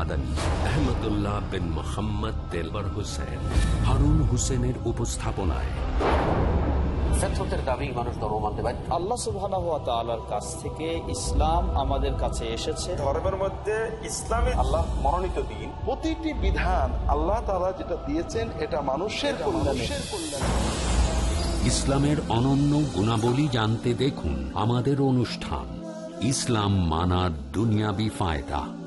মাদানী আহমদুল্লাহ বিন মোহাম্মদ তেলবর হোসেন হারুন হোসেনের উপস্থাপনায়। দাবি মানুষ ধর্ম মানতে বাধ্য। আল্লাহ সুবহানাহু ওয়া তাআলার কাছ থেকে ইসলাম আমাদের কাছে এসেছে। ধর্মের মধ্যে ইসলামী আল্লাহ মনোনীত দিন। প্রতিটি বিধান আল্লাহ তাআলা যেটা দিয়েছেন এটা মানুষের কল্যাণে। ইসলামের অনন্য গুণাবলী জানতে দেখুন আমাদের অনুষ্ঠান ইসলাম মানার দুনিয়াবি ফায়দা।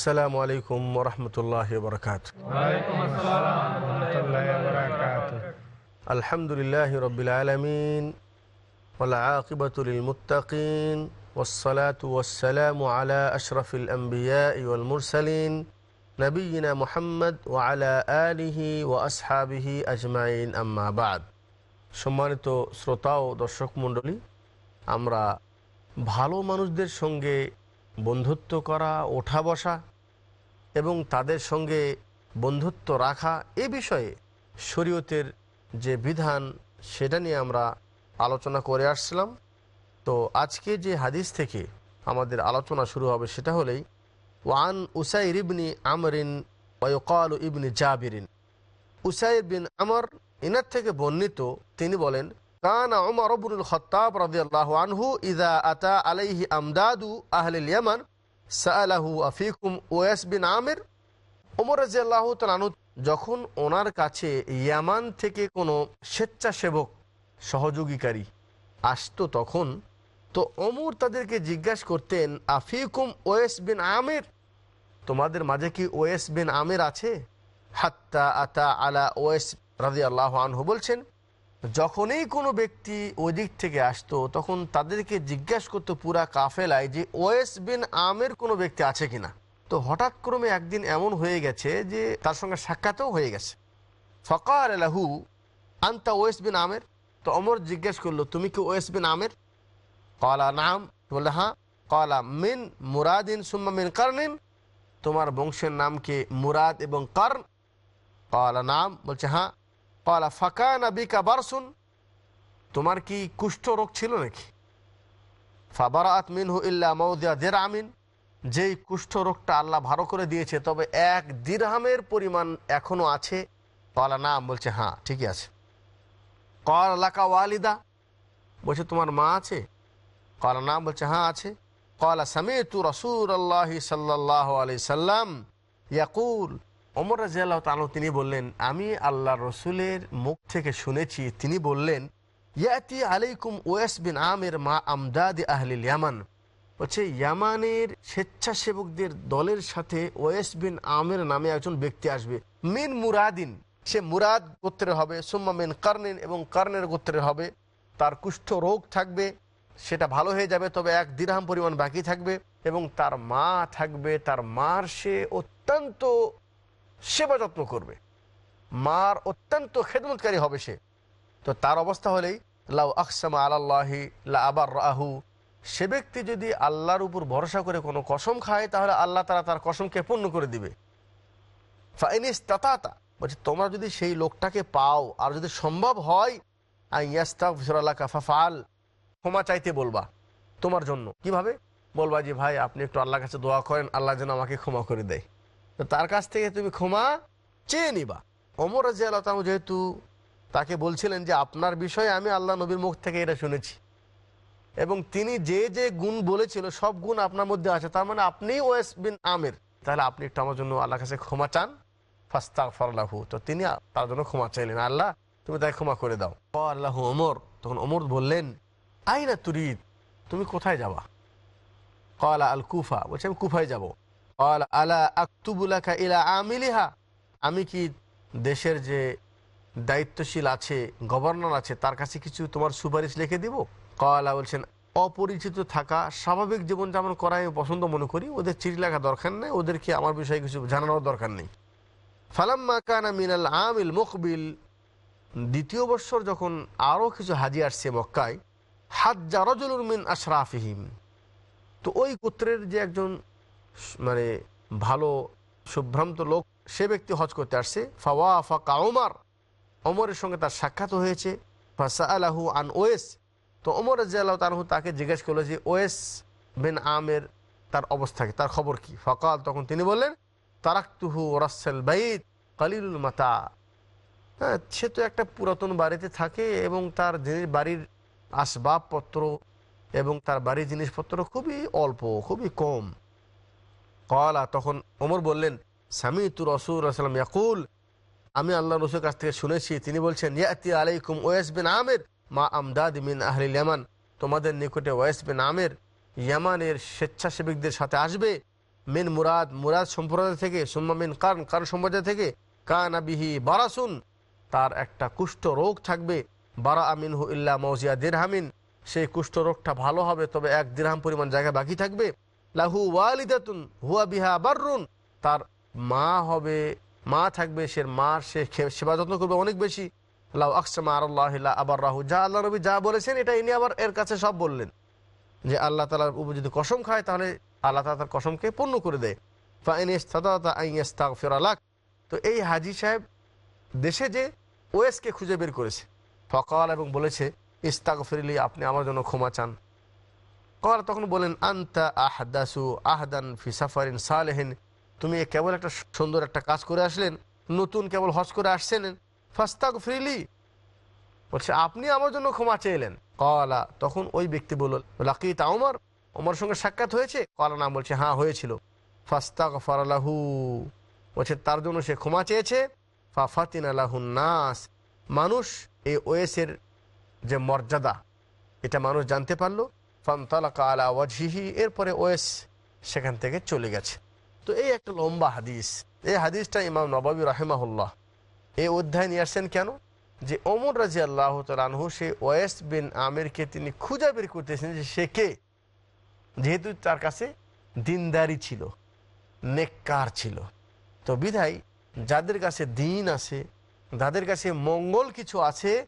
আসসালামু আলাইকুম ওরহমতুল্লাহ বরকাত আলহামদুলিল্লাহ রবিল আলমিন والعاقبة للمتقين والصلاة والسلام على أشرف الأنبياء والمرسلين نبينا محمد وعلى آله وأصحابه أجمعين أما بعد সম্মানিত শ্রোতা ও দর্শক মণ্ডলী আমরা ভালো মানুষদের সঙ্গে বন্ধুত্ব করা ওঠা বসা এবং তাদের সঙ্গে বন্ধুত্ব রাখা এ বিষয়ে শরীয়তের যে বিধান, সেটা নিয়ে আমরা আলোচনা করে আসছিলাম। তো আজকে যে হাদিস থেকে আমাদের আলোচনা শুরু হবে সেটা হলেই, ওয়ান উসাইর ইবনি আমরিন ওয়কাল ইবনি জাবিরিন। উসাইর বিন আমর, ইনার থেকে বর্ণিত, তিনি বলেন, কান ওমর আবুল খত্তাব রাদিয়াল্লাহু আনহু ইদা আতা আলাইহি আমদাদু আহলিল ইয়ামান সাআলাহু আফিকুম ওয়াস বিন আমির। ওমর রাদিয়াল্লাহু তাআলা যখন ওনার কাছে ইয়ামান থেকে কোনো স্বেচ্ছাসেবক, সহযোগীকারী আসতো তখন, তো অমর তাদেরকে জিজ্ঞাসা করতেন, আফিকুম ওয়েস বিন আমির? তোমাদের মাঝে কি ওয়েস বিন আমির আছে? হাত্তা আতা আলা ওয়েস রাজি আল্লাহ আনহু বলছেন যখনই কোনো ব্যক্তি ওই দিক থেকে আসতো, তখন তাদেরকে জিজ্ঞাসা করতো পুরা কাফেলায় যে, ওয়েস বিন আমের কোনো ব্যক্তি আছে কিনা? তো হঠাৎ ক্রমে একদিন এমন হয়ে গেছে যে, তার সঙ্গে সাক্ষাৎও হয়ে গেছে। ফকার আলাহু আন্তা ওয়েস বিন আমের? তো অমর জিজ্ঞেস করল, তুমি কি ওয়েস বিন আমের? কলা, নাম। বললে হ্যাঁ। কলা, মিন মুরাদিন সুম্মা মিন কারনিন। তোমার বংশের নাম কি মুরাদ এবং কর্ন? কলা, নাম। বলছে হ্যাঁ। কলা ফাঁকা নাবিকা বারসুন। তোমার কি কুষ্ঠ রোগ ছিল নাকি? ফাবারাত মিনহু ইল্লা মৌদিয়া দের আমিন যেই কুষ্ঠ রোগটা আল্লাহ ভালো করে দিয়েছে, তবে এক দিরহামের পরিমাণ এখনও আছে। কলা নাম বলছে হ্যাঁ ঠিকই আছে। কল লাকা ওয়ালিদা। বলছে, তোমার মা আছে? কলা নাম বলছে হ্যাঁ আছে। কলা সামে তু রসুল আল্লাহ সাল্লাহ আলি সাল্লাম ইয়াকুল। অমর রাজিয়াল্লাহ তালু তিনি বললেন, আমি আল্লাহ রসুলের মুখ থেকে শুনেছি, তিনি বললেন, ইয়াতি আলাইকুম ওয়েস বিন আমের মা আমদাদ আহলিল ইয়ামান। বলছে, ইয়ামানের স্বেচ্ছাসেবকদের দলের সাথে ওয়েস বিন আমের নামে একজন ব্যক্তি আসবে। মিন মুরাদিন, সে মুরাদ গোত্রের হবে, সুম্মা মিন কার্নিন এবং কার্নের গোত্রের হবে। তার কুষ্ঠ রোগ থাকবে, সেটা ভালো হয়ে যাবে, তবে এক দিরহাম পরিমাণ বাকি থাকবে এবং তার মা থাকবে, তার মার সে অত্যন্ত সেবা যত্ন করবে। মার অত্যন্ত খেদমতকারী হবে সে। তো তার অবস্থা হলেই, লাউ আকসামা আল্লাহি লা আবার রাহু সে ব্যক্তি যদি আল্লাহর উপর ভরসা করে কোনো কসম খায়, তাহলে আল্লাহ তারা তার কসমকে পূর্ণ করে দিবে। তাতা বলছে, তোমরা যদি সেই লোকটাকে পাও, আর যদি সম্ভব হয় ক্ষমা চাইতে বলবা তোমার জন্য। কীভাবে? বলবা যে, ভাই, আপনি একটু আল্লাহর কাছে দোয়া করেন, আল্লাহ যেন আমাকে ক্ষমা করে দেয়। তার কাছ থেকে তুমি ক্ষমা চেয়ে নিবা। অমর রাজি আল্লাহ যেহেতু তাকে বলছিলেন যে আপনার বিষয়ে আমি আল্লাহ নবীর মুখ থেকে এটা শুনেছি, এবং তিনি যে যে গুণ বলেছিল সব গুণ আপনার মধ্যে আছে, তার মানে আপনি ওয়েস বিন আমের, তাহলে আপনি একটু আমার জন্য আল্লাহ কাছে ক্ষমা চান। ফাস্তাক ফরলাহু তো তিনি তার জন্য ক্ষমা চাইলেন। আল্লাহ, তুমি তাকে ক্ষমা করে দাও। আল্লাহ ওমর, তখন ওমর বললেন আই না তুরিদ, তুমি কোথায় যাবা? কলা আল কুফা, বলছে, আমি কুফায় যাব। আলা আমি কি দেশের যে দায়িত্বশীল আছে, গভর্নর আছে, তার কাছে কিছু তোমার সুপারিশ লিখে দিব? কলা, বলছেন, অপরিচিত থাকা, স্বাভাবিক জীবনযাপন করা আমি পছন্দ মনে করি, ওদের চিঠি লেখা দরকার নেই, ওদেরকে আমার বিষয়ে কিছু জানানোর দরকার নেই। ফালাম্মা কানা মিনাল আমিল মুকবিল দ্বিতীয় বৎসর যখন আরও কিছু হাজি আসছে মক্কায়, হাজ্জা রজুলুর মিন আশরাফিহিম। তো ওই গোত্রের যে একজন মানে ভালো শুভ্রান্ত লোক, সে ব্যক্তি হজ করতে আসছে। ফাওয়া ফাকা ওমার অমরের সঙ্গে তার সাক্ষাৎ হয়েছে। ফাসা আলাহু আন ওয়েস, তো ওমর রাজিয়াল্লাহ তালহু তাকে জিজ্ঞেস করল যে, ওয়েস বিন আমের, তার অবস্থা কি? তার খবর কি? ফকাল, তখন তিনি বললেন, তারাক্তুহু রাসেল বাইত, কালিলুল মাতা। হ্যাঁ সে তো একটা পুরাতন বাড়িতে থাকে এবং তার জিনিস, বাড়ির আসবাবপত্র এবং তার বাড়ির জিনিসপত্র খুবই অল্প, খুবই কম। কলা তখন ওমর বললেন স্বামী তু রসুল আসলাম ইয়াকুল? আমি আল্লাহ রসুলের কাছ থেকে শুনেছি, তিনি বলছেন, ইয়াতি আলাইকুম ওয়েস বিন আমের মা আমদাদ মিন আহলিল ইয়ামান তোমাদের নিকটে ওয়েস বিন আমের ইয়ামানের স্বেচ্ছাসেবকদের সাথে আসবে। মিন মুরাদ মুরাদ সম্প্রদায় থেকে, সুম্মা মিন কারণ কারণ সম্প্রদায় থেকে, কানা বিহি বারাসুন। তার একটা কুষ্ঠ রোগ থাকবে। বারা আমিন হু ইল্লা মৌজিয়া দিরহামিন। সেই কুষ্ঠ রোগটা ভালো হবে, তবে এক দিরহাম পরিমাণ জায়গা বাকি থাকবে। লাহু ওয়ালিদাতুন, হুয়া বিহা বাররুন। তার মা হবে, মা থাকবে, সে মার, সে সেবা যত্ন করবে অনেক বেশি। লাউ আকসামা আল্লাহ আবার রাহু যা আল্লাহ নবী যা বলেছেন, এটা ইনি আবার এর কাছে সব বললেন। যে আল্লাহ তালার উপর যদি কসম খায়, তাহলে আল্লাহ তালা তার কসমকে পূর্ণ করে দেয়। ফিরালাক তো এই হাজি সাহেব দেশে যে ওয়েসকে খুঁজে বের করেছে। ফকাল এবং বলেছে ইস্তাক ফিরলি আপনি আমার জন্য ক্ষমা চান। কর তখন বলেন, আন্তা আহদাসু আহদান ফি সাফারিন সালেহিন। তুমি কেবল একটা সুন্দর একটা কাজ করে আসলেন, নতুন কেবল হজ করে আসছেন। ফাস্তাক ফ্রিলি বলছে, আপনি আমার জন্য ক্ষমা চেয়েলেন। কলা, তখন ওই ব্যক্তি বলল, লাকিতা ওমর ওমর সঙ্গে সাক্ষাৎ হয়েছে? কলা নাম বলছে হ্যাঁ হয়েছিল। ফাস্তাক ফারালাহু বলছে, তার জন্য সে ক্ষমা চেয়েছে। ফাফাতিন আলাহুন নাস। মানুষ এই ওয়েসের যে মর্যাদা, এটা মানুষ জানতে পারল। এরপরে ওয়েস সেখান থেকে চলে গেছে। তো এই একটা লম্বা হাদিস। এই হাদিসটা ইমাম নবাবী রাহেমাহুল্লাহ এই অধ্যায় নিয়ে আসছেন কেন? যে অমর রাজি আল্লাহ তালহু সে ওয়েস বিন আমিরকে তিনি খুঁজে বের করতেছেন যে সে কে? যেহেতু তার কাছে দিনদারি ছিল, নেককার ছিল। তো বিধায় যাদের কাছে দিন আছে যাদের কাছে মঙ্গল কিছু আছে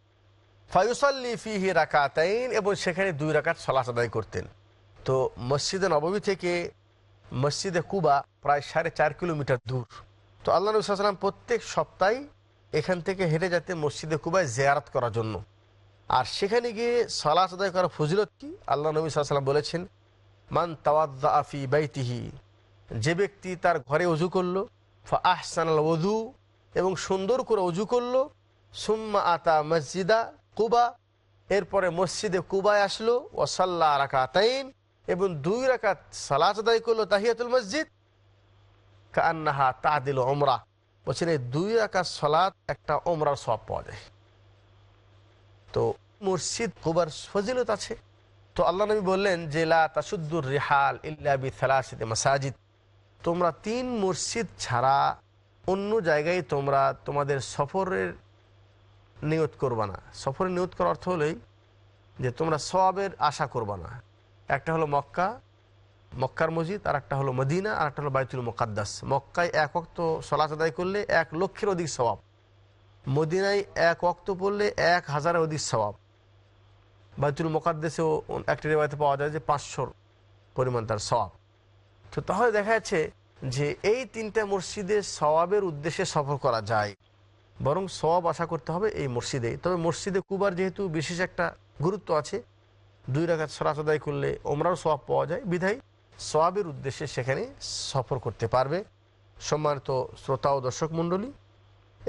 ফায়ুসাল্লি ফিহি রাকাতাইন এবং সেখানে দুই রাকাত সলাস আদায় করতেন। তো মসজিদে নবমী থেকে মসজিদে কুবা প্রায় সাড়ে চার কিলোমিটার দূর। তো আল্লাহ নবী সাল্লাম প্রত্যেক সপ্তাহে এখান থেকে হেঁটে যেতেন মসজিদে কুবায় জিয়ারাত করার জন্য। আর সেখানে গিয়ে সলাস আদায় করার ফজিলত কি? আল্লাহ নবী সাল্লাম বলেছেন, মান তাওয়াদ্দা আফি বাইতিহি যে ব্যক্তি তার ঘরে অজু করল আহসান আল ওজু এবং সুন্দর করে অজু করল, সুম্মা আতা মসজিদা কুবা, এরপরে মসজিদে কুবায় আসলো ও সাল্লা রাকাতাইন, এবং দুই রাকাত সালাত আদায় করল তাহিয়াতুল মসজিদ কান্নাহা তাদিল ওমরা বলছেন এই দুই রাকাত সালাত একটা ওমরার সব পাওয়া যায়। তো মসজিদ কুবার ফজিলত আছে। তো আল্লাহ নবী বললেন যে, লা তাসুদ্দুর রিহাল ইল্লা বি মাসাজিদ। তোমরা তিন মসজিদ ছাড়া অন্য জায়গায় তোমরা তোমাদের সফরের নিয়ত করবা না। সফরের নিয়ত করার অর্থ হলেই যে তোমরা সবের আশা করবা না। একটা হলো মক্কা, মক্কার মসজিদ, আর একটা হলো মদিনা, আর একটা হলো বাইতুল মোকাদ্দাস। মক্কায় এক অক্ত সলাচ আদায় করলে এক লক্ষের অধিক স্বভাব মদিনায় এক অক্ত পড়লে এক হাজারের অধিক স্বভাব বাইতুল মোকাদ্দেশেও একটি রেবাইতে পাওয়া যায় যে পাঁচশোর পরিমাণ তার স্বভাব তো তাহলে দেখা যাচ্ছে যে এই তিনটা মসজিদে সওয়াবের উদ্দেশ্যে সফর করা যায়। বরং সব আশা করতে হবে এই মসজিদে। তবে মসজিদে কুবার যেহেতু বিশেষ একটা গুরুত্ব আছে, দুই রাখাত সরাস আদায় করলে ওমরাও সব পাওয়া যায়। বিধায় সবাবের উদ্দেশ্যে সেখানে সফর করতে পারবে। সম্মানিত শ্রোতা ও দর্শক মণ্ডলী,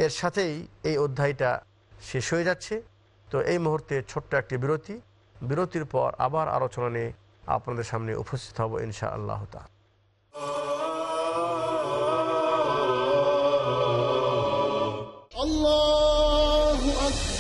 এর সাথেই এই অধ্যায়টা শেষ হয়ে যাচ্ছে। তো এই মুহূর্তে ছোট্ট একটি বিরতি। বিরতির পর আবার আলোচনা নিয়ে আপনাদের সামনে উপস্থিত হব ইনশা আল্লাহ তাআলা।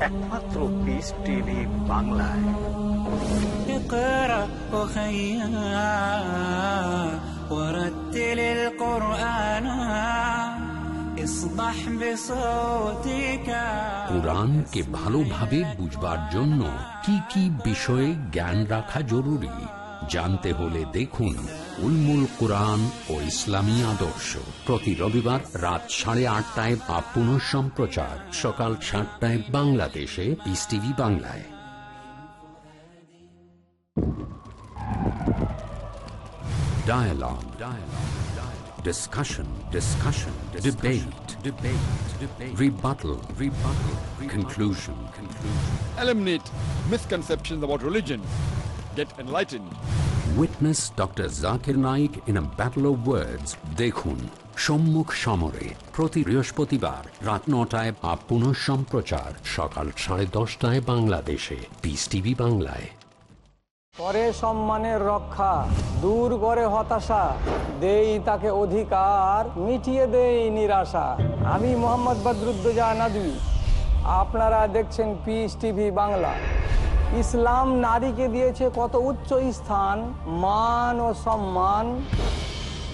একমাত্র পিস টিভি বাংলায় اقرأ وخيا ورتل القرآن اصبح بصوتك কোরআনকে ভালোভাবে বুঝবার জন্য কি কি বিষয়ে জ্ঞান রাখা জরুরি জানতে হলে দেখুন উলমুল কোরআন ও ইসলামী আদর্শ প্রতি রবিবার রাত সাড়ে আটটায় বা পুনঃ সম্প্রচার সকাল সাতটায় বাংলাদেশে পিস টিভি বাংলায় Dialogue. Dialogue. Dialogue. Discussion. Discussion. Discussion. Debate. Debate. Debate. Rebuttal. Rebuttal. Rebuttal. Conclusion. Conclusion. eliminate misconceptions about religion. Get enlightened. Witness Dr. Zakir Naik in a battle of words. দেখুন সম্মুখ সমরে প্রতি বৃহস্পতিবার রাত নটায় বা পুনঃ সম্প্রচার সকাল সাড়ে দশটায় বাংলাদেশে পিস টিভি বাংলায় করে সম্মানের রক্ষা দূর করে হতাশা দেই তাকে অধিকার মিটিয়ে দেই নিরাশা আমি মোহাম্মদ বদরুদ্দোজা নাদবি আপনারা দেখছেন পিস টিভি বাংলা ইসলাম নারীকে দিয়েছে কত উচ্চ স্থান মান ও সম্মান।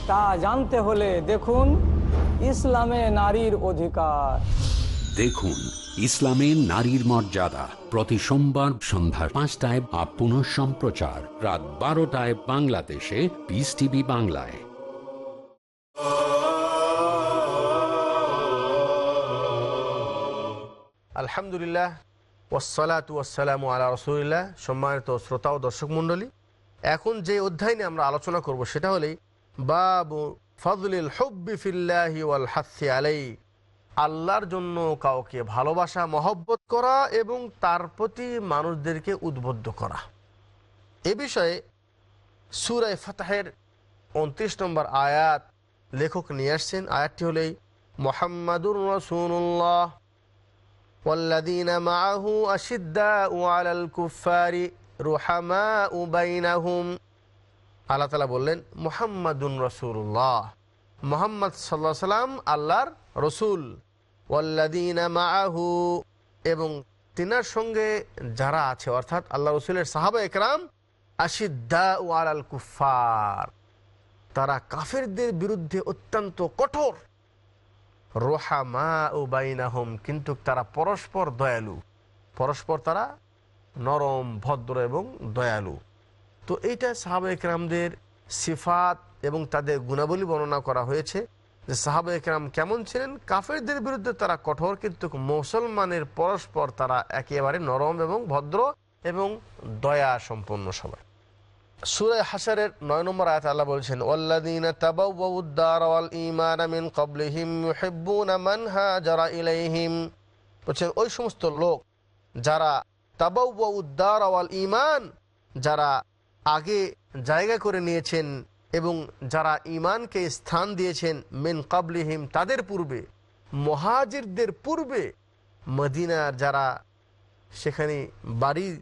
তা জানতে হলে দেখুন ইসলামে নারীর অধিকার। দেখুন ইসলামে নারীর মর্যাদা প্রতি সোমবার সন্ধ্যা পাঁচটায় বা পুনঃ সম্প্রচার রাত বারোটায় বাংলাদেশে পিস টিভি বাংলায়। আলহামদুলিল্লাহ ওসালাত ওয়াসালাম আলা রসুলিল্লাহ সম্মানিত শ্রোতা ও দর্শক মণ্ডলী। এখন যে অধ্যায় নিয়ে আমরা আলোচনা করব সেটা হলেই বাবু ফজলিল হব্বি ওয়াল হাসি আলাই আল্লাহর জন্য কাউকে ভালোবাসা, মহব্বত করা এবং তার প্রতি মানুষদেরকে উদ্বুদ্ধ করা। এ বিষয়ে সুরায় ফাতাহের উনত্রিশ নম্বর আয়াত লেখক নিয়ে আসছেন। আয়াতটি হলেই মোহাম্মদুর রসুল্লাহ والذين معه أشداء على الكفار رحماء بينهم আল্লাহ তালা বললেন মোহাম্মদুন রসুল্লাহ মোহাম্মদ সাল্লাহ সাল্লাম আল্লাহর রসুল ওয়াল্লাদিনা মাআহু এবং তিনার সঙ্গে যারা আছে অর্থাৎ আল্লাহ রসুলের সাহাবা একরাম আশিদ্দা ও আলাল কুফার তারা কাফেরদের বিরুদ্ধে অত্যন্ত কঠোর রোহামা ও বাইনাহম, কিন্তু তারা পরস্পর দয়ালু। পরস্পর তারা নরম, ভদ্র এবং দয়ালু। তো এইটা সাহাবা একরামদের সিফাত এবং তাদের গুণাবলী বর্ণনা করা হয়েছে যে সাহাবা একরাম কেমন ছিলেন? কাফেরদের বিরুদ্ধে তারা কঠোর, কিন্তু মুসলমানের পরস্পর তারা একেবারে নরম এবং ভদ্র এবং দয়া সম্পন্ন সবাই। সুরে হাসারের নয় নম্বর আয়াত আল্লাহ বলছেন, ওয়াল্লাযীনা তাবাওয়াউদ-দার ওয়াল ঈমানা মিন ক্বাবলিহিম ইউহিব্বুনা মান হাজারা ইলাইহিম। বলছেন, ওই সমস্ত লোক যারা তাবাউদ্দার ওয়াল ঈমান, যারা আগে জায়গা করে নিয়েছেন এবং যারা ঈমানকে স্থান দিয়েছেন মিন ক্বাবলিহিম, তাদের পূর্বে, মহাজিরদের পূর্বে, মদিনার যারা সেখানে বাড়ি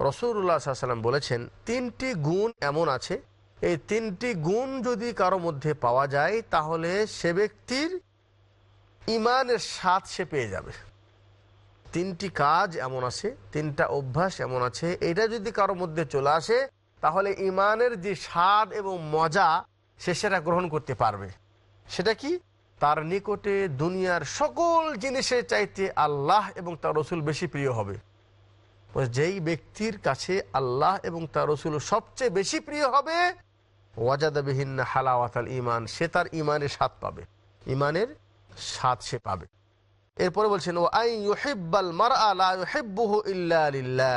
রসুল্লাহ সাল্লাম বলেছেন, তিনটি গুণ এমন আছে। এই তিনটি গুণ যদি কারও মধ্যে পাওয়া যায়, তাহলে সে ব্যক্তির ইমানের স্বাদ সে পেয়ে যাবে। তিনটি কাজ এমন আছে, তিনটা অভ্যাস এমন আছে, এটা যদি কারও মধ্যে চলে আসে, তাহলে ইমানের যে স্বাদ এবং মজা, সে সেটা গ্রহণ করতে পারবে। সেটা কি? তার নিকটে দুনিয়ার সকল জিনিসের চাইতে আল্লাহ এবং তার রসুল বেশি প্রিয় হবে। যেই ব্যক্তির কাছে আল্লাহ এবং তার রসুল সবচেয়ে বেশি প্রিয় হবে ওয়াজাদাবিহীন হালাওয়াতাল ইমান সে তার ইমানের স্বাদ পাবে। ইমানের স্বাদ সে পাবে। এরপরে বলছেন ও আই ইউহিব্বাল মার আলা ইউহিব্বুহু ইল্লা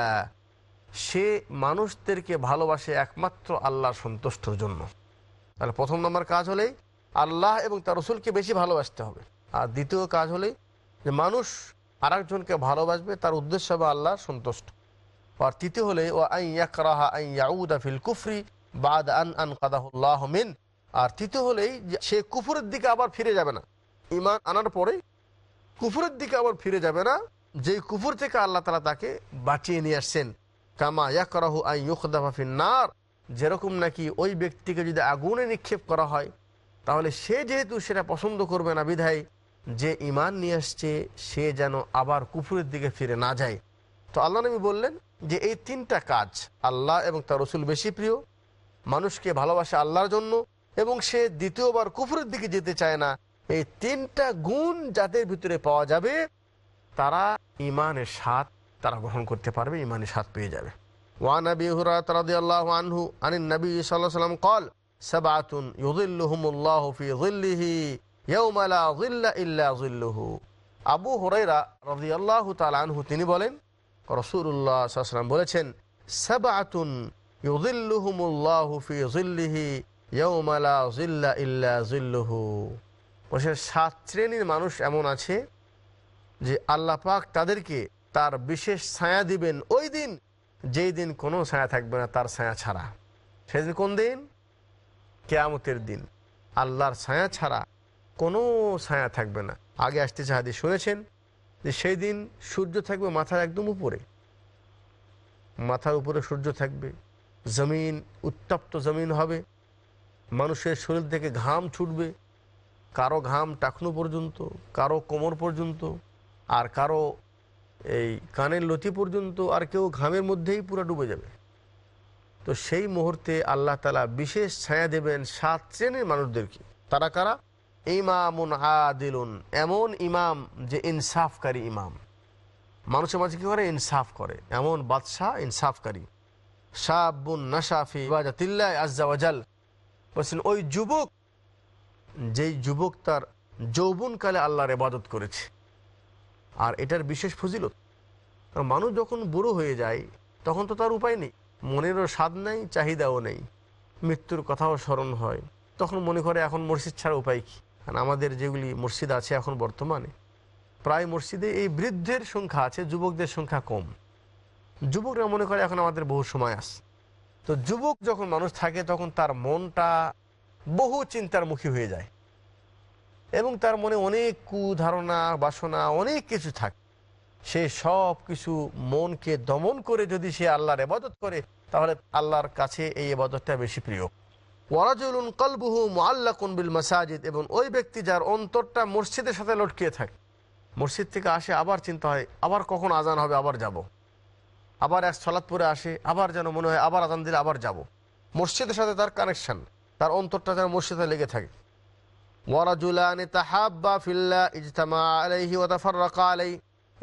সে মানুষদেরকে ভালোবাসে একমাত্র আল্লাহর সন্তুষ্টর জন্য। তাহলে প্রথম নম্বর কাজ হলেই আল্লাহ এবং তার রসুলকে বেশি ভালোবাসতে হবে। আর দ্বিতীয় কাজ হলেই যে মানুষ আর একজনকে ভালোবাসবে, তার উদ্দেশ্য হবে আল্লাহ সন্তুষ্ট। আর তৃতীয় হলে ও আই আই কুফরি বাদ আন আন কাদাহুল্লাহ মিন। আর তৃতীয় হলেই যে সে কুফুরের দিকে আবার ফিরে যাবে না। ইমান আনার পরে কুফুরের দিকে আবার ফিরে যাবে না। যেই কুফুর থেকে আল্লাহ তালা তাকে বাঁচিয়ে নিয়ে আসছেন। কামা ইয়াকরাহু আই ইউখদাফিন নার। যেরকম নাকি ওই ব্যক্তিকে যদি আগুনে নিক্ষেপ করা হয়, তাহলে সে যেহেতু সেটা পছন্দ করবে না বিধায় যে ইমান নিয়ে আসছে সে যেন আবার কুফুরের দিকে ফিরে না যায় তো আল্লাহ নবী বললেন যে এই তিনটা কাজ আল্লাহ এবং তার রসুল বেশি প্রিয় মানুষকে ভালোবাসে আল্লাহর জন্য এবং সে দ্বিতীয়বার কুফুরের দিকে যেতে চায় না এই তিনটা গুণ যাদের ভিতরে পাওয়া যাবে তারা ইমানের স্বাদ তারা গ্রহণ করতে পারবে ইমানের স্বাদ পেয়ে যাবে ওয়ান আবি হুরাত রাদিয়াল্লাহু আনহু আনিন নবী সাল্লাল্লাহু আলাইহি সাল্লাম قال سبعة يظلهم الله في ظله ইয়ৌমালা আবু হরাইরা রাজি আল্লাহ তালানহু তিনি বলেন রসুল্লাহ বলেছেন ইয়ৌমালা সাত শ্রেণির মানুষ এমন আছে যে আল্লাহ পাক তাদেরকে তার বিশেষ ছায়া দিবেন ওই দিন, যেই দিন কোনো ছায়া থাকবে না তার ছায়া ছাড়া। সেদিন কোন দিন? কেয়ামতের দিন। আল্লাহর ছায়া ছাড়া কোনো ছায়া থাকবে না। আগে আসতে হাদি শুনেছেন যে সেই দিন সূর্য থাকবে মাথার একদম উপরে। মাথার উপরে সূর্য থাকবে, জমিন, উত্তপ্ত জমিন হবে, মানুষের শরীর থেকে ঘাম ছুটবে, কারও ঘাম টাকনু পর্যন্ত, কারও কোমর পর্যন্ত, আর কারও এই কানের লতি পর্যন্ত, আর কেউ ঘামের মধ্যেই পুরো ডুবে যাবে। তো সেই মুহূর্তে আল্লাহ তালা বিশেষ ছায়া দেবেন সাত শ্রেণির মানুষদেরকে। তারা কারা? ইমামুন আদিলুন এমন ইমাম যে ইনসাফকারী ইমাম। মানুষের মাঝে কী করে? ইনসাফ করে। এমন বাদশাহ ইনসাফকারী। শাহাবুন নাসাফি বাজাতিল্লাহ আজ্জাওয়াজাল বলছেন, ওই যুবক, যেই যুবক তার যৌবনকালে আল্লাহর ইবাদত করেছে, আর এটার বিশেষ ফজিলত মানুষ যখন বুড়ো হয়ে যায়, তখন তো তার উপায় নেই। মনেরও স্বাদ নেই, চাহিদাও নেই। মৃত্যুর কথাও স্মরণ হয়। তখন মনে করে, এখন মসজিদ ছাড়া উপায় কী? আমাদের যেগুলি মসজিদ আছে এখন বর্তমানে, প্রায় মসজিদে এই বৃদ্ধের সংখ্যা আছে, যুবকদের সংখ্যা কম। যুবকরা মনে করে এখন আমাদের বহু সময় আস তো যুবক যখন মানুষ থাকে, তখন তার মনটা বহু চিন্তার মুখী হয়ে যায়। এবং তার মনে অনেক কুধারণা, বাসনা, অনেক কিছু থাকে। সে সব কিছু মনকে দমন করে যদি সে আল্লাহর এবাদত করে, তাহলে আল্লাহর কাছে এই এবাদতটা বেশি প্রিয়। ওয়ারাজুলুন কলবুহু মোয়াল্লাকুন বিল মাসাজিদ, এবং ওই ব্যক্তি যার অন্তরটা মসজিদের সাথে লটকিয়ে থাকে মসজিদ থেকে আসে, আবার চিন্তা হয়, আবার কখন আজান হবে, আবার যাব। আবার এক সলাৎ আসে, আবার যেন মনে হয় আবার আজান দিলে আবার যাব। মসজিদের সাথে তার কানেকশন তার অন্তরটা যেন মসজিদে লেগে থাকে ওয়ারাজুলানি তাহাব্বা ফিল্লা ইজতামা আলাইহি ওয়াতাফাররাকা আলাইহি,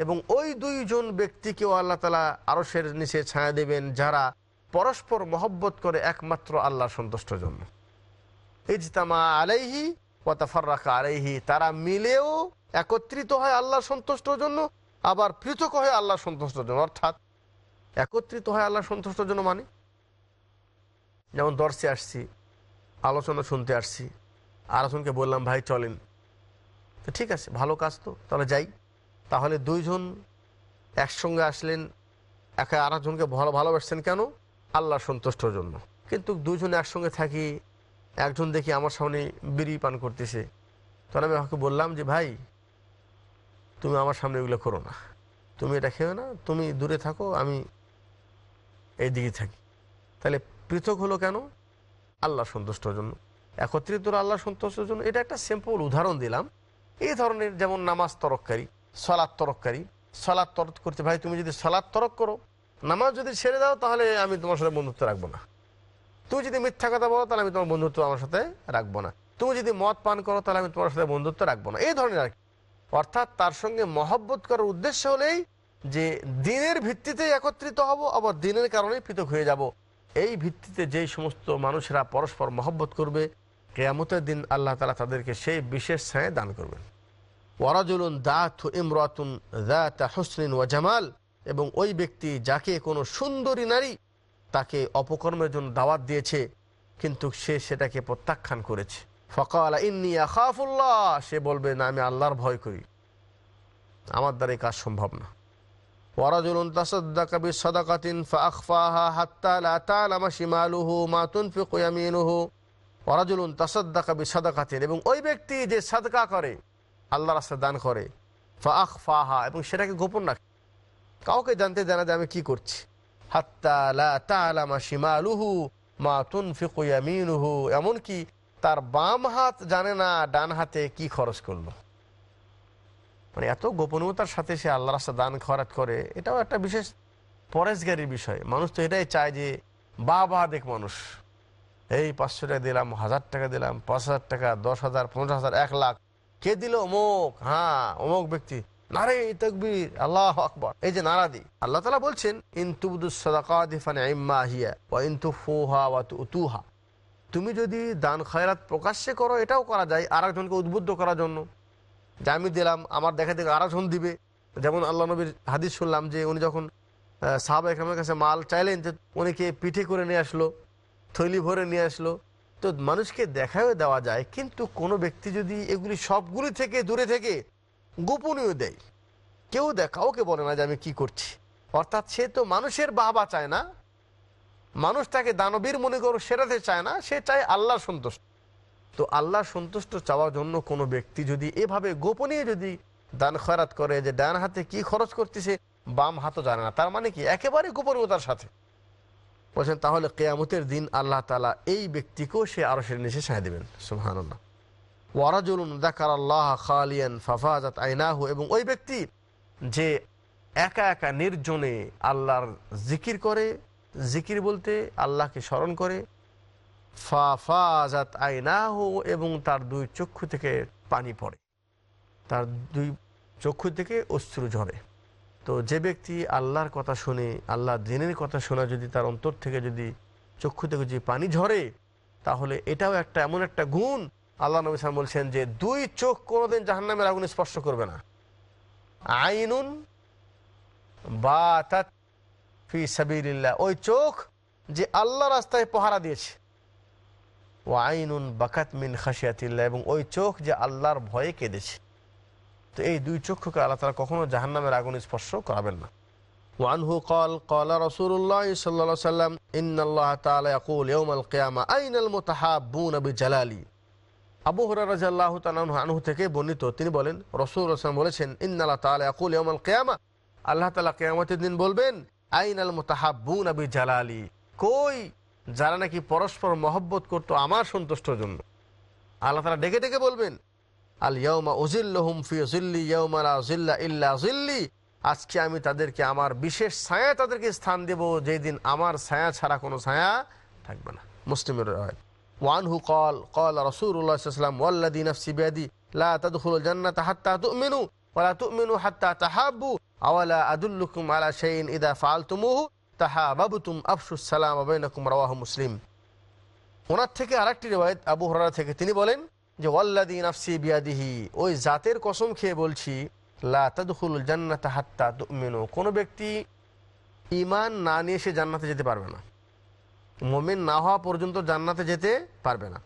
এবং ওই দুইজন ব্যক্তিকেও আল্লাহ তালা আরশের নিচে ছায়া দেবেন, যারা পরস্পর মহব্বত করে একমাত্র আল্লাহ সন্তুষ্টর জন্য। ইজতামা আলাইহি ওয়াতাফাররাকা আলাইহি, তারা মিলেও একত্রিত হয় আল্লাহ সন্তুষ্টর জন্য, আবার পৃথক হয় আল্লাহ সন্তুষ্টর জন্য। অর্থাৎ একত্রিত হয় আল্লাহ সন্তুষ্টর জন্য মানে? যেমন দর্শে আসছি, আলোচনা শুনতে আসছি আলোচনকে বললাম, ভাই, চলেন। তো ঠিক আছে, ভালো কাজ তো, তাহলে যাই। তাহলে দুইজন একসঙ্গে আসলেন, একে আরেকজনকে ভালো ভালোবাসছেন কেন? আল্লাহ সন্তুষ্টর জন্য। কিন্তু দুজন একসঙ্গে থাকি, একজন দেখি আমার সামনে বিড়ি পান করতেছে। তখন আমি আমাকে বললাম যে, ভাই, তুমি আমার সামনে এগুলো করো না। তুমি এটা খেও না, তুমি দূরে থাকো, আমি এই দিকে থাকি। তাহলে পৃথক হলো কেন? আল্লাহ সন্তুষ্টর জন্য। একত্রিত আল্লাহ সন্তুষ্টর জন্য। এটা একটা সিম্পল উদাহরণ দিলাম। এই ধরনের যেমন নামাজ তরককারী সলাদ তরককারী সলাদ তরক করতে, ভাই, তুমি যদি সলাদ তরক করো নামাজ যদি ছেড়ে দাও, তাহলে আমি তোমার সাথে বন্ধুত্ব রাখব না। তুমি যদি মিথ্যা কথা বলো, তাহলে আমি তোমার বন্ধুত্ব আমার সাথে রাখব না। তুমি যদি মদ পান করো, তাহলে আমি তোমার সাথে বন্ধুত্ব রাখব না। এই ধরনের আর অর্থাৎ তার সঙ্গে মহব্বত করার উদ্দেশ্য হলেই যে দিনের ভিত্তিতে একত্রিত হব, আবার দিনের কারণে পৃথক হয়ে যাব। এই ভিত্তিতে যেই সমস্ত মানুষেরা পরস্পর মহব্বত করবে, কেয়ামতের দিন আল্লাহ তালা তাদেরকে সেই বিশেষ ছায় দান করবেন। ওয়ারাজুলুন দাথ ইমরাতুন দাত হসলিন ওয়া জামাল। এবং ওই ব্যক্তি যাকে কোনো সুন্দরী নারী তাকে অপকর্মের জন্য দাওয়াত দিয়েছে, কিন্তু সে সেটাকে প্রত্যাখ্যান করেছে। ফকাল ইন্নি আখাফুল্লাহ, সে বলবে, না, আমি আল্লাহর ভয় করি। আমার দ্বারা কাজ সম্ভব না। এবং ওই ব্যক্তি যে সাদকা করে আল্লাহ রাস্তায় দান করে এবং সেটাকে গোপন রাখে। কাউকে জানতে দেয় না যে আমি কি করছি। এমনকি তার বাম হাত জানে না ডান হাতে কি খরচ করল। মানে এত গোপনীয়তার সাথে সে আল্লাহ রাস্তা দান খরাত করে, এটাও একটা বিশেষ পরেশগারির বিষয়। মানুষ তো এটাই চায় যে বা বা দেখ মানুষ। এই পাঁচশো টাকা দিলাম, হাজার টাকা দিলাম, পাঁচ হাজার টাকা, দশ হাজার, পঞ্চাশ হাজার, এক লাখ। কে দিল? অমুক। হ্যাঁ অমুক ব্যক্তি। নারে তকবীর, আল্লাহ আকবর। এই যে নারাদি আল্লাহ তালা বলছেন ইন্তুবুদ্দাকা তুমি যদি দান খয়রাত প্রকাশ্যে করো, এটাও করা যায় আর একজনকে উদ্বুদ্ধ করার জন্য। যে আমি দিলাম, আমার দেখা দেখে আরেকজন দিবে। যেমন আল্লাহ নবীর হাদিস শুনলাম যে উনি যখন সাহাবা একরামের কাছে মাল চাইলেন, যে উনিকে পিঠে করে নিয়ে আসলো, থৈলি ভরে নিয়ে আসলো, তো মানুষকে দেখাও দেওয়া যায়। কিন্তু কোনো ব্যক্তি যদি এগুলি সবগুলি থেকে দূরে থেকে গোপনীয় দেয় কেউ দেয় কাউকে বলে না যে আমি কি করছি। অর্থাৎ সে তো মানুষের বাবা চায় না। মানুষ তাকে দানবীর মনে করো সেটাতে চায় না, সে চায় আল্লাহ সন্তুষ্ট। তো আল্লাহ সন্তুষ্ট চাওয়ার জন্য কোনো ব্যক্তি যদি এভাবে গোপনীয় যদি দান খয়রাত করে যে ডান হাতে কি খরচ করতেছে, বাম হাতও জানে না। তার মানে কি? একেবারে গোপনীয়তার সাথে। বলছেন, তাহলে কেয়ামতের দিন আল্লাহ তালা এই ব্যক্তিকেও সে আরও সে নিচে ছায় দেবেন। সুহানুল্লাহ আল্লাহ খালিয়ান এবং ওই ব্যক্তি যে একা একা নির্জনে আল্লাহর জিকির করে, জিকির বলতে আল্লাহকে স্মরণ করে ফাফাজাত আইনাহু এবং তার দুই চক্ষু থেকে পানি পড়ে। তার দুই চক্ষু থেকে অশ্রু ঝরে। তো যে ব্যক্তি আল্লাহর কথা শুনে আল্লাহ দিনের কথা শোনা যদি তার অন্তর থেকে যদি চক্ষু থেকে যদি পানি ঝরে, তাহলে এটাও একটা এমন একটা গুণ আল্লাহ নবী সালাম বলছেন যে দুই চোখ কোনোদিন জাহান্নামের আগুনে স্পর্শ করবে না আইনুন বা ফি সাবিল্লাহ ওই চোখ যে আল্লাহ রাস্তায় পহারা দিয়েছে ও আইনুন বাকাত মিন খাসিয়াতিল্লাহ এবং ওই চোখ যে আল্লাহর ভয়ে কেঁদেছে তো এই দুই চক্ষুকে আল্লাহ তালা কখনো জাহান্নামের আগুন স্পর্শ করাবেন না وعنه قال قال رسول الله صلى الله عليه وسلم إن الله تعالى يقول يوم القيامة أين المتحابون بجلالي আবু হরাহ আনহু থেকে বর্ণিত। তিনি বলেন, রসুল রসলাম বলেছেন ইন্নাল্লাহ তাআলা ইয়াকুল ইয়াউমাল কিয়ামা। আল্লাহ তালা কিয়ামতের দিন বলবেন আইন আল মুতাহাব্বুন আবি জালালি কই? যারা নাকি পরস্পর মহব্বত করতো আমার সন্তুষ্টর জন্য। আল্লাহ তালা ডেকে ডেকে বলবেন, আল ইয়মা উজিল্লহুম ফি জিল্লি জিল্লা ইল্লা জিল্লি আজকে আমি তাদেরকে আমার বিশেষ ছায়া তাদেরকে স্থান দেব যেই দিন আমার ছায়া ছাড়া কোনো ছায়া থাকবে না। মুসলিমের ওয়ানহু কল কল রসুল্লাহ সাল্লাম ওয়াল্লাদি নফসি বিয়াদি, লা তাদখুলুল জান্নাতা হাত্তা তুমিনু ওয়ালা তুমিনু হাত্তা তাহাব্বু, আওয়ালা আদুল্লুকুম আলা শাইইন ইদা ফাআলতুমুহু তাহাবাবতুম আফসুস সালাম বাইনাকুম রাওয়াহু মুসলিম। ওনার থেকে আরেকটি রিওয়ায়াত আবু হুরায়রা থেকে, তিনি বলেন যে ওয়াল্লাদি নাফসি বিয়াদিহি, ওই জাতের কসম খেয়ে বলছি, লা জান্নাতা হাত্তা তুমিনু, কোনো ব্যক্তি ইমান না নিয়ে সে জান্নাতে যেতে পারবে না। মমিন না হওয়া পর্যন্ত জান্নাতে যেতে পারবে না।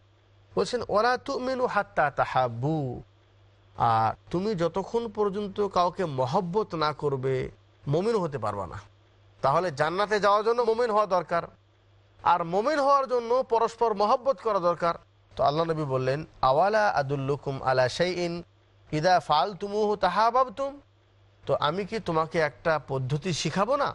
বলছেন ওরা তুমিনু হাত্তা তাহাবু আর তুমি যতক্ষণ পর্যন্ত কাউকে মহব্বত না করবে, মমিন হতে পারবা না। তাহলে জান্নাতে যাওয়ার জন্য মমিন হওয়া দরকার। আর মমিন হওয়ার জন্য পরস্পর মহব্বত করা দরকার। তো আল্লাহ নবী বললেন, আওয়ালা আদুল্লুকুম আলা শাইন ইদা ফাল তুমুহু তাহাবাবতুম? তো আমি কি তোমাকে একটা পদ্ধতি শিখাবো না?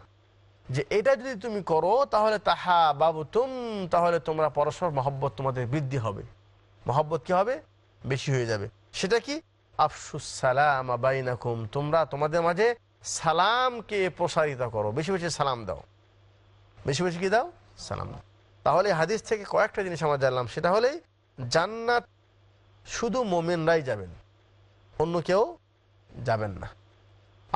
যে এটা যদি তুমি করো, তাহলে তাহা বাবু তুম তাহলে তোমরা পরস্পর মহব্বত তোমাদের বৃদ্ধি হবে। মহব্বত কি হবে? বেশি হয়ে যাবে। সেটা কি? আফসুসালাম বাইনাকুম, তোমরা তোমাদের মাঝে সালামকে প্রসারিত করো। বেশি বেশি সালাম দাও। বেশি বেশি কি দাও? সালাম দাও। তাহলে হাদিস থেকে কয়েকটা জিনিস আমরা জানলাম। সেটা হলেই জান্নাত শুধু মোমেনরাই যাবেন, অন্য কেউ যাবেন না।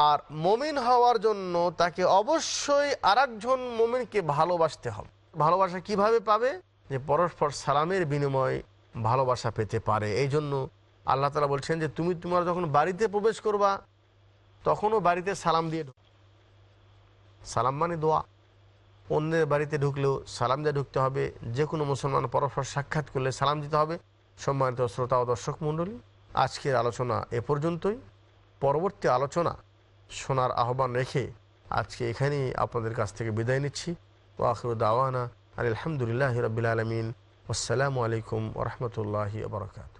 আর মমিন হওয়ার জন্য তাকে অবশ্যই আর একজন মমিনকে ভালোবাসতে হবে। ভালোবাসা কীভাবে পাবে? যে পরস্পর সালামের বিনিময় ভালোবাসা পেতে পারে। এই জন্য আল্লাহ তালা বলছেন যে, তুমি তোমার যখন বাড়িতে প্রবেশ করবা, তখনও বাড়িতে সালাম দিয়ে ঢুক। সালাম মানে দোয়া। অন্যের বাড়িতে ঢুকলেও সালাম দিয়ে ঢুকতে হবে। যে কোনো মুসলমান পরস্পর সাক্ষাৎ করলে সালাম দিতে হবে। সম্মানিত শ্রোতা ও দর্শক মণ্ডলী, আজকের আলোচনা এ পর্যন্তই। পরবর্তী আলোচনা শোনার আহ্বান রেখে আজকে এখানেই আপনাদের কাছ থেকে বিদায় নিচ্ছি। ও আখর দাওয়ানা আলহামদুলিল্লাহ রবিল আলমিন। আসসালামু আলাইকুম ওরহমতুল্লাহি বরকাত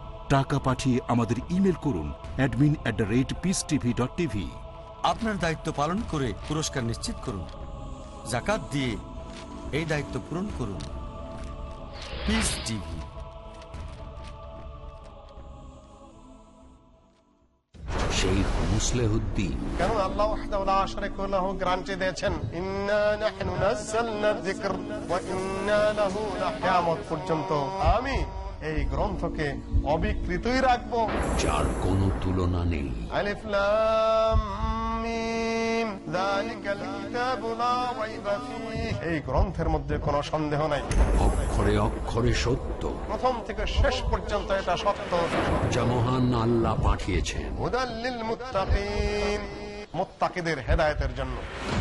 টাকা পাঠিয়ে আমাদের ইমেল করুন admin at the rate peace TV dot TV আপনার দায়িত্ব পালন করে পুরস্কার নিশ্চিত করুন। জাকাত দিয়ে এই দায়িত্ব পূরণ করুন। Peace TV Sheikh Muslehuddin. কারণ আল্লাহ লাহু গ্যারান্টি দিয়েছেন? ইন্না নাহনু নাযালনা যিকর ওয়া ইন্না লাহু কিয়ামত পর্যন্ত। আমি এই গ্রন্থকে অবিকৃতই রাখব। যার কোনো তুলনা নেই। আলিফ লাম মিম যালিকাল কিতাবু লা রাইবা ফীহ। এই গ্রন্থের মধ্যে কোনো সন্দেহ নাই। অক্ষরে অক্ষরে সত্য। প্রথম থেকে শেষ পর্যন্ত এটা সত্য। যা মহান আল্লাহ পাঠিয়েছেন। হুদাল্লিল মুত্তাকিন মুত্তাকিদের হেদায়েতের জন্য।